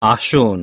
allwn